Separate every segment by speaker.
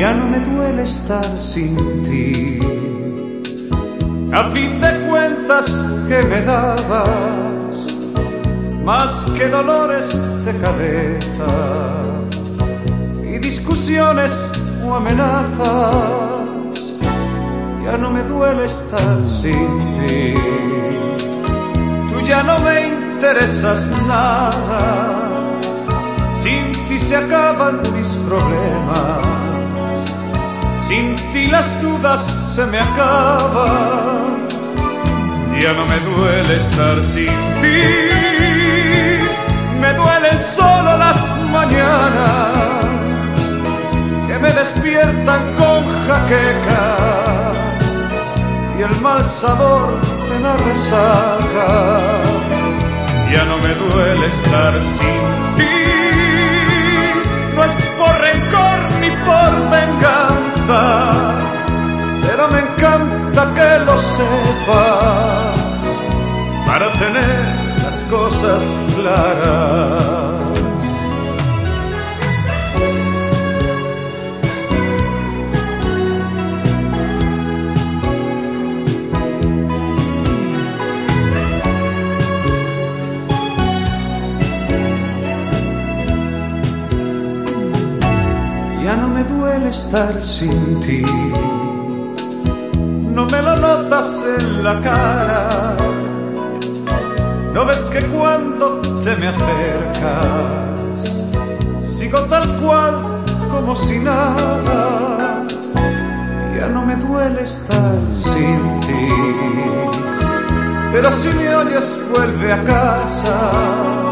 Speaker 1: Ya no me duele estar sin ti. A fin de cuentas que me dabas más que dolores de cabeza y discusiones o amenazas. Ya no me duele estar sin ti. Tú ya no me interesas nada. Sin ti se acaban mis problemas. Sin ti las dudas se me acaban. Ya no me duele estar sin ti. Me duelen solo las mañanas que me despiertan con jaqueca y el mal sabor de la resaca. Ya no me duele estar sin ti. No es por me duele estar sin ti. No me lo notas en la cara. No ves que cuando te me acercas, sigo tal cual como si nada. Ya no me duele estar sin ti. Pero si me oyes, vuelve a casa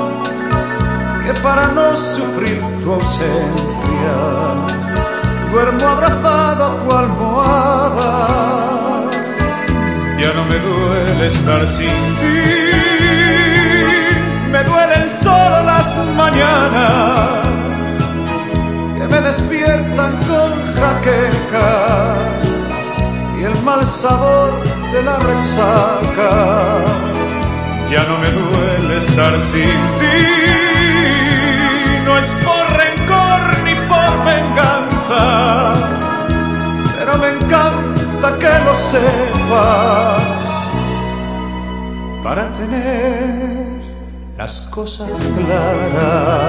Speaker 1: que para no sufrir tu ausencia duermo abrazado a tu almohada. Ya no me duele estar sin ti, me duelen solo las mañanas que me despiertan con jaqueca y el mal sabor de la resaca. Ya no me duele estar sin ti sepas para tener las cosas claras.